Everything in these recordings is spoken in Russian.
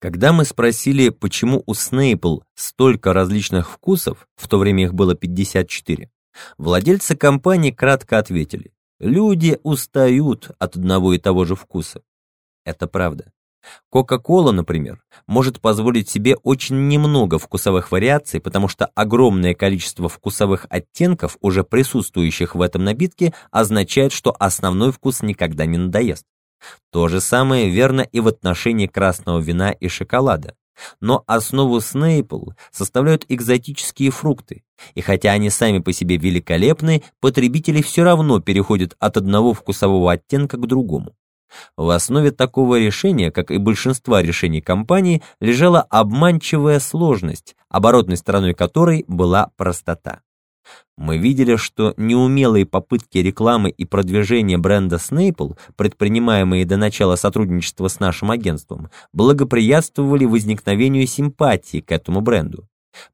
Когда мы спросили, почему у Снейпл столько различных вкусов, в то время их было 54, владельцы компании кратко ответили, люди устают от одного и того же вкуса. Это правда. Кока-кола, например, может позволить себе очень немного вкусовых вариаций, потому что огромное количество вкусовых оттенков, уже присутствующих в этом напитке, означает, что основной вкус никогда не надоест. То же самое верно и в отношении красного вина и шоколада. Но основу Снейпл составляют экзотические фрукты, и хотя они сами по себе великолепны, потребители все равно переходят от одного вкусового оттенка к другому. В основе такого решения, как и большинства решений компании, лежала обманчивая сложность, оборотной стороной которой была простота. Мы видели, что неумелые попытки рекламы и продвижения бренда Snapple, предпринимаемые до начала сотрудничества с нашим агентством, благоприятствовали возникновению симпатии к этому бренду.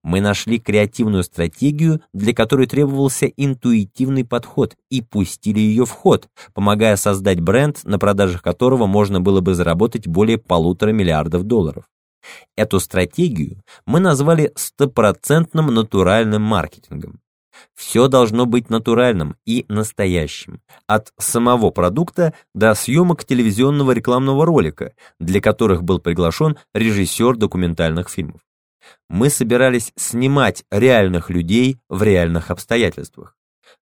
Мы нашли креативную стратегию, для которой требовался интуитивный подход, и пустили ее в ход, помогая создать бренд, на продажах которого можно было бы заработать более полутора миллиардов долларов. Эту стратегию мы назвали стопроцентным натуральным маркетингом. Все должно быть натуральным и настоящим, от самого продукта до съемок телевизионного рекламного ролика, для которых был приглашен режиссер документальных фильмов. Мы собирались снимать реальных людей в реальных обстоятельствах.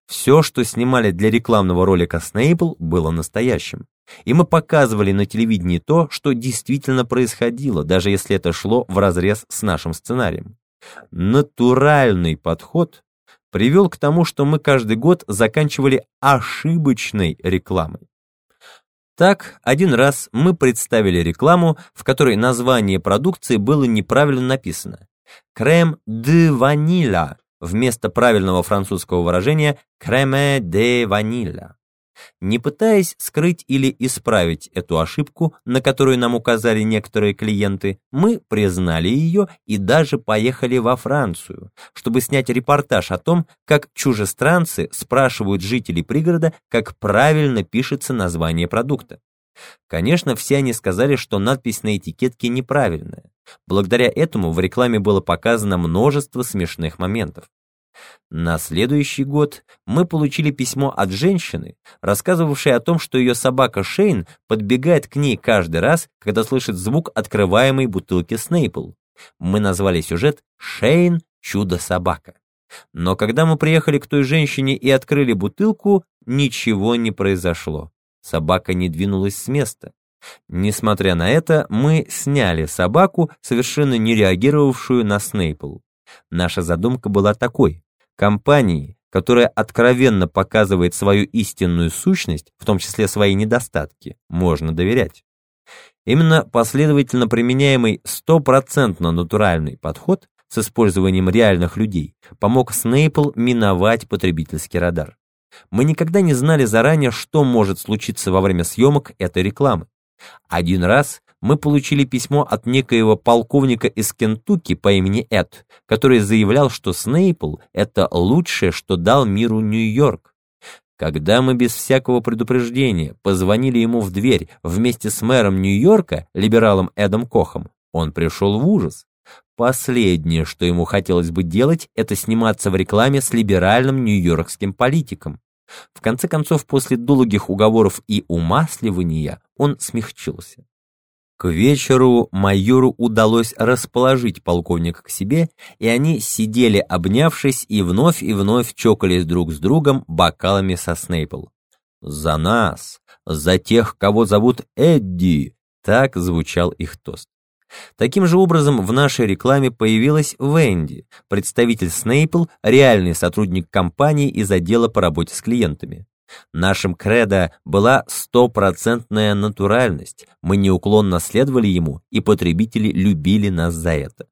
Все, что снимали для рекламного ролика Снейпл, было настоящим. И мы показывали на телевидении то, что действительно происходило, даже если это шло вразрез с нашим сценарием. Натуральный подход привел к тому, что мы каждый год заканчивали ошибочной рекламой. Так, один раз мы представили рекламу, в которой название продукции было неправильно написано. «Крем де ванила» вместо правильного французского выражения «креме де ванила». Не пытаясь скрыть или исправить эту ошибку, на которую нам указали некоторые клиенты, мы признали ее и даже поехали во Францию, чтобы снять репортаж о том, как чужестранцы спрашивают жителей пригорода, как правильно пишется название продукта. Конечно, все они сказали, что надпись на этикетке неправильная. Благодаря этому в рекламе было показано множество смешных моментов. На следующий год мы получили письмо от женщины, рассказывавшей о том, что ее собака Шейн подбегает к ней каждый раз, когда слышит звук открываемой бутылки Снейпл. Мы назвали сюжет «Шейн. Чудо-собака». Но когда мы приехали к той женщине и открыли бутылку, ничего не произошло. Собака не двинулась с места. Несмотря на это, мы сняли собаку, совершенно не реагировавшую на Снейпл. Наша задумка была такой. Компании, которая откровенно показывает свою истинную сущность, в том числе свои недостатки, можно доверять. Именно последовательно применяемый стопроцентно натуральный подход с использованием реальных людей помог Снейпл миновать потребительский радар. Мы никогда не знали заранее, что может случиться во время съемок этой рекламы. Один раз мы получили письмо от некоего полковника из Кентукки по имени Эд, который заявлял, что Снейпл — это лучшее, что дал миру Нью-Йорк. Когда мы без всякого предупреждения позвонили ему в дверь вместе с мэром Нью-Йорка, либералом Эдом Кохом, он пришел в ужас. Последнее, что ему хотелось бы делать, это сниматься в рекламе с либеральным нью-йоркским политиком. В конце концов, после долгих уговоров и умасливания, он смягчился. К вечеру майору удалось расположить полковника к себе, и они сидели обнявшись и вновь и вновь чокались друг с другом бокалами со Снейпл. «За нас! За тех, кого зовут Эдди!» Так звучал их тост. Таким же образом в нашей рекламе появилась Венди, представитель Снейпл, реальный сотрудник компании из отдела по работе с клиентами. Нашим кредо была стопроцентная натуральность, мы неуклонно следовали ему, и потребители любили нас за это.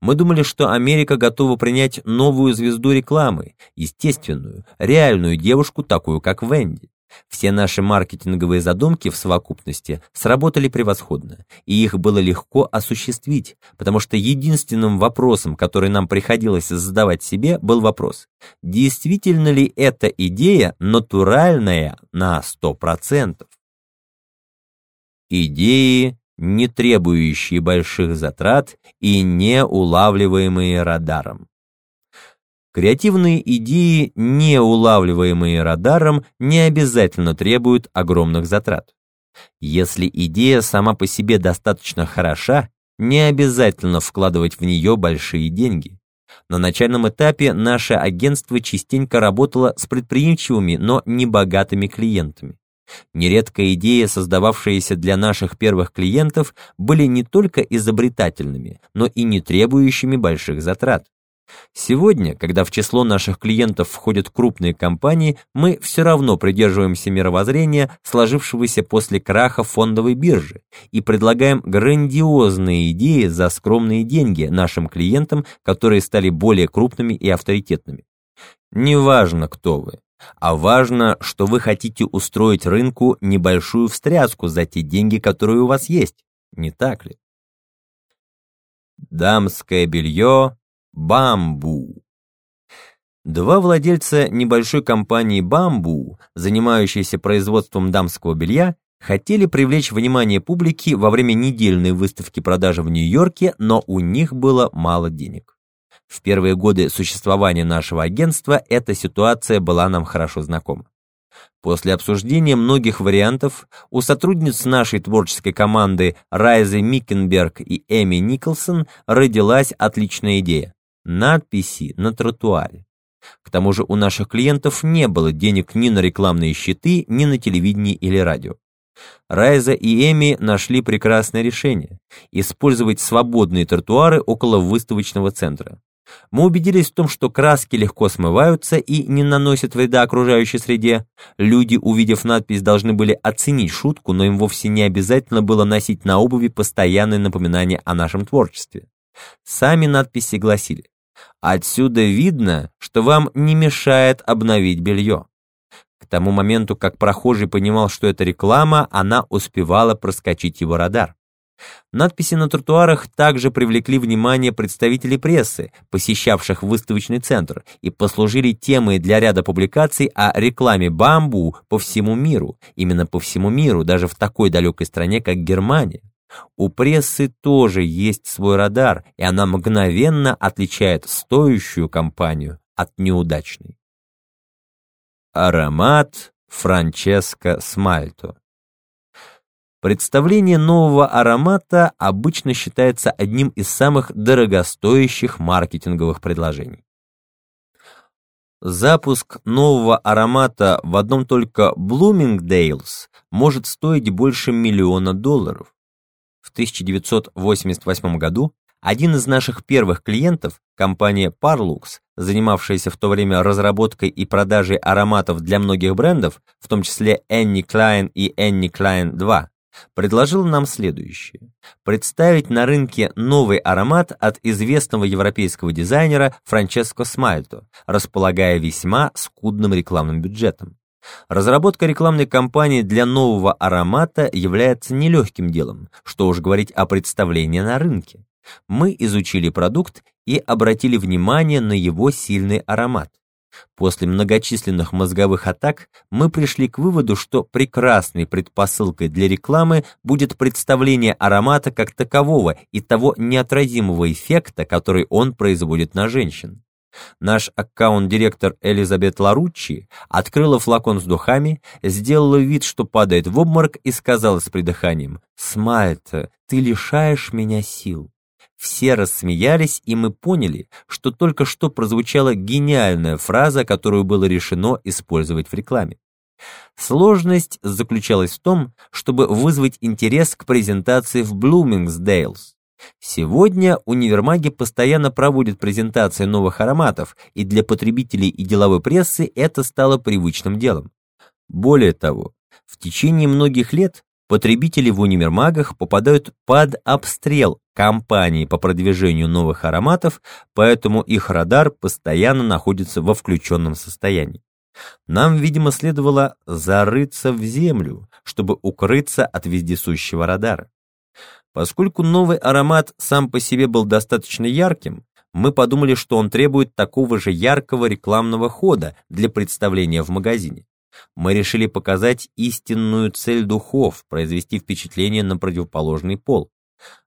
Мы думали, что Америка готова принять новую звезду рекламы, естественную, реальную девушку, такую как Венди. Все наши маркетинговые задумки в совокупности сработали превосходно, и их было легко осуществить, потому что единственным вопросом, который нам приходилось задавать себе, был вопрос, действительно ли эта идея натуральная на 100%? Идеи не требующие больших затрат и не улавливаемые радаром. Креативные идеи, не улавливаемые радаром, не обязательно требуют огромных затрат. Если идея сама по себе достаточно хороша, не обязательно вкладывать в нее большие деньги. На начальном этапе наше агентство частенько работало с предприимчивыми, но небогатыми клиентами. Нередко идеи, создававшиеся для наших первых клиентов, были не только изобретательными, но и не требующими больших затрат. Сегодня, когда в число наших клиентов входят крупные компании, мы все равно придерживаемся мировоззрения, сложившегося после краха фондовой биржи, и предлагаем грандиозные идеи за скромные деньги нашим клиентам, которые стали более крупными и авторитетными. Неважно, кто вы, а важно, что вы хотите устроить рынку небольшую встряску за те деньги, которые у вас есть, не так ли? Дамское белье Бамбу. Два владельца небольшой компании «Бамбу», занимающейся производством дамского белья, хотели привлечь внимание публики во время недельной выставки продажи в Нью-Йорке, но у них было мало денег. В первые годы существования нашего агентства эта ситуация была нам хорошо знакома. После обсуждения многих вариантов у сотрудниц нашей творческой команды Райзы Микенберг и Эми Николсон родилась отличная идея надписи на тротуаре. К тому же у наших клиентов не было денег ни на рекламные щиты, ни на телевидении или радио. Райза и Эми нашли прекрасное решение – использовать свободные тротуары около выставочного центра. Мы убедились в том, что краски легко смываются и не наносят вреда окружающей среде. Люди, увидев надпись, должны были оценить шутку, но им вовсе не обязательно было носить на обуви постоянное напоминание о нашем творчестве. Сами надписи гласили «Отсюда видно, что вам не мешает обновить белье». К тому моменту, как прохожий понимал, что это реклама, она успевала проскочить его радар. Надписи на тротуарах также привлекли внимание представителей прессы, посещавших выставочный центр, и послужили темой для ряда публикаций о рекламе бамбу по всему миру, именно по всему миру, даже в такой далекой стране, как Германия. У прессы тоже есть свой радар, и она мгновенно отличает стоящую компанию от неудачной. Аромат Франческо Смальто Представление нового аромата обычно считается одним из самых дорогостоящих маркетинговых предложений. Запуск нового аромата в одном только Bloomingdale's может стоить больше миллиона долларов. В 1988 году один из наших первых клиентов, компания Parlux, занимавшаяся в то время разработкой и продажей ароматов для многих брендов, в том числе Annie Klein и Annie Klein 2, предложила нам следующее. Представить на рынке новый аромат от известного европейского дизайнера Франческо Смальто, располагая весьма скудным рекламным бюджетом. Разработка рекламной кампании для нового аромата является нелегким делом, что уж говорить о представлении на рынке. Мы изучили продукт и обратили внимание на его сильный аромат. После многочисленных мозговых атак мы пришли к выводу, что прекрасной предпосылкой для рекламы будет представление аромата как такового и того неотразимого эффекта, который он производит на женщин. Наш аккаунт-директор Элизабет Ларуччи открыла флакон с духами, сделала вид, что падает в обморок и сказала с придыханием «Смальта, ты лишаешь меня сил». Все рассмеялись, и мы поняли, что только что прозвучала гениальная фраза, которую было решено использовать в рекламе. Сложность заключалась в том, чтобы вызвать интерес к презентации в Bloomingdale's. Сегодня универмаги постоянно проводят презентации новых ароматов, и для потребителей и деловой прессы это стало привычным делом. Более того, в течение многих лет потребители в универмагах попадают под обстрел компаний по продвижению новых ароматов, поэтому их радар постоянно находится во включенном состоянии. Нам, видимо, следовало зарыться в землю, чтобы укрыться от вездесущего радара. Поскольку новый аромат сам по себе был достаточно ярким, мы подумали, что он требует такого же яркого рекламного хода для представления в магазине. Мы решили показать истинную цель духов, произвести впечатление на противоположный пол.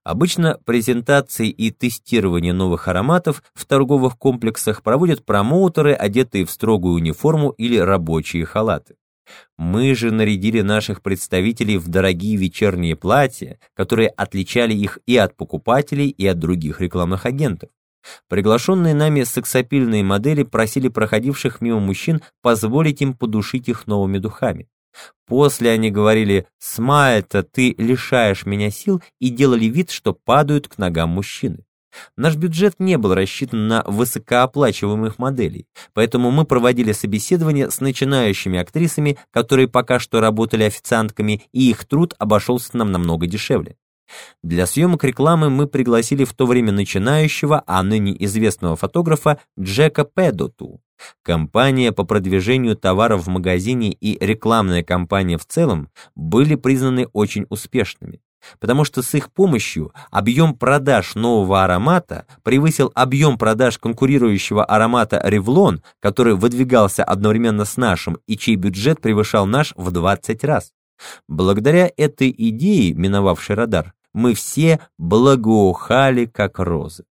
Обычно презентации и тестирование новых ароматов в торговых комплексах проводят промоутеры, одетые в строгую униформу или рабочие халаты. Мы же нарядили наших представителей в дорогие вечерние платья, которые отличали их и от покупателей, и от других рекламных агентов. Приглашенные нами сексапильные модели просили проходивших мимо мужчин позволить им подушить их новыми духами. После они говорили «Смайта, ты лишаешь меня сил» и делали вид, что падают к ногам мужчины. Наш бюджет не был рассчитан на высокооплачиваемых моделей, поэтому мы проводили собеседования с начинающими актрисами, которые пока что работали официантками, и их труд обошелся нам намного дешевле. Для съемок рекламы мы пригласили в то время начинающего, а ныне известного фотографа Джека Педоту. Компания по продвижению товаров в магазине и рекламная кампания в целом были признаны очень успешными, потому что с их помощью объем продаж нового аромата превысил объем продаж конкурирующего аромата Revlon, который выдвигался одновременно с нашим и чей бюджет превышал наш в 20 раз. Благодаря этой идее, миновавшей радар, мы все благоухали, как розы.